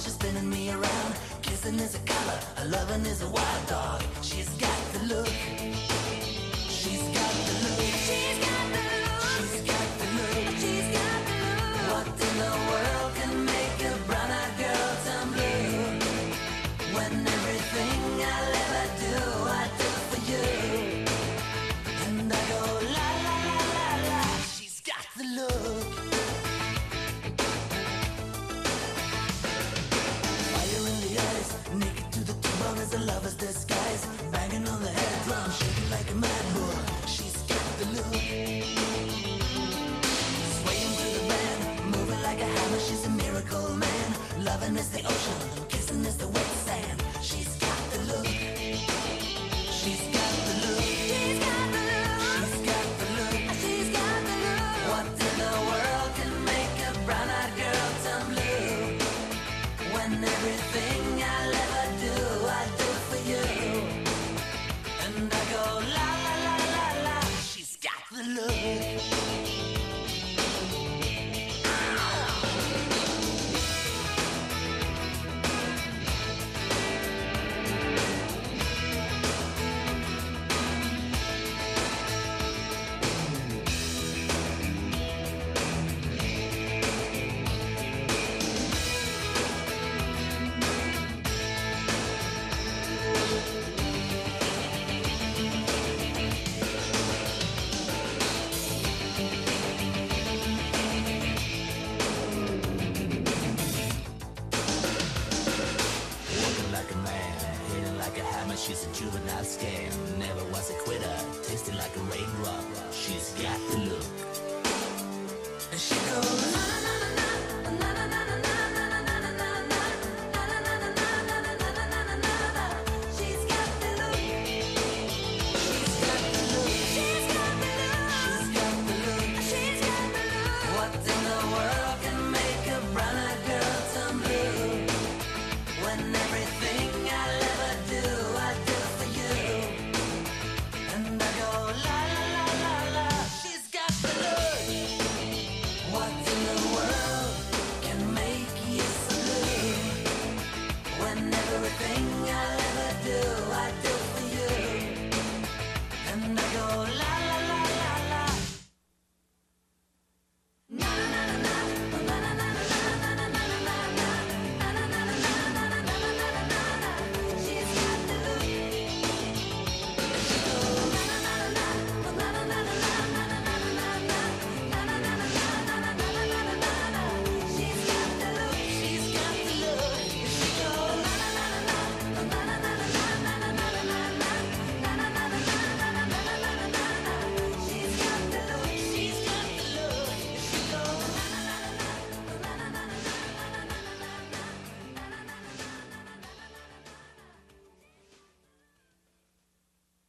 she's spinning me around. Kissing is a color, loving is a wild dog. She's a disguise. Banging on the head drum, shaking like a mad bull. She's got the look. Swaying through the band, moving like a hammer. She's a miracle man. Loving is the ocean, kissing is the wet sand. She's got the look. She's got the look. She's got the look. She's got the look. She's got the look. What in the world can make a brown-eyed girl turn blue? When everything she's a juvenile scam. Never was a quitter, tasted like a raindrop. She's got the